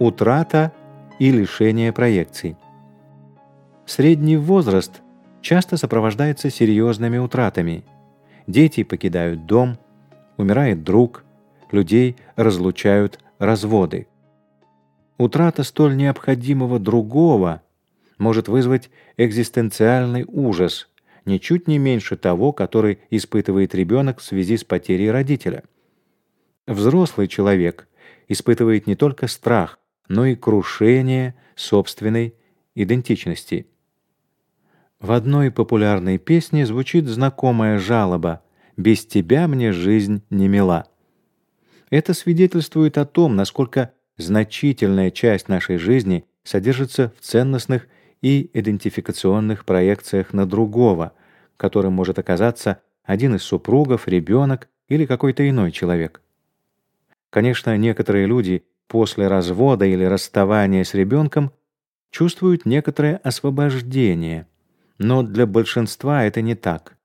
утрата и лишение проекций. Средний возраст часто сопровождается серьезными утратами. Дети покидают дом, умирает друг, людей разлучают разводы. Утрата столь необходимого другого может вызвать экзистенциальный ужас, ничуть не меньше того, который испытывает ребенок в связи с потерей родителя. Взрослый человек испытывает не только страх, но и крушение собственной идентичности. В одной популярной песне звучит знакомая жалоба «Без тебя мне жизнь не мила». Это свидетельствует о том, насколько значительная часть нашей жизни содержится в ценностных и идентификационных проекциях на другого, которым может оказаться один из супругов, ребенок или какой-то иной человек. Конечно, некоторые люди после развода или расставания с ребенком чувствуют некоторое освобождение, но для большинства это не так.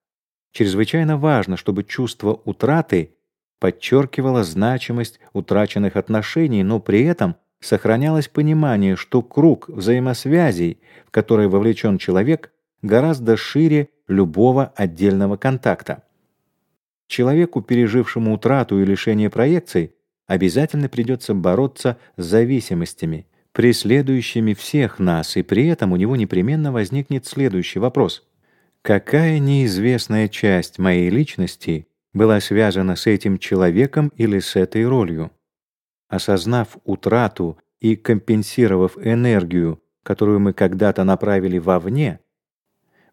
Чрезвычайно важно, чтобы чувство утраты подчеркивало значимость утраченных отношений, но при этом сохранялось понимание, что круг взаимосвязей, в который вовлечен человек, гораздо шире любого отдельного контакта. Человеку, пережившему утрату и лишение проекций, обязательно придется бороться с зависимостями, преследующими всех нас, и при этом у него непременно возникнет следующий вопрос. Какая неизвестная часть моей личности была связана с этим человеком или с этой ролью? Осознав утрату и компенсировав энергию, которую мы когда-то направили вовне,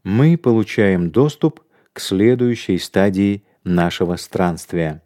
мы получаем доступ к следующей стадии нашего странствия.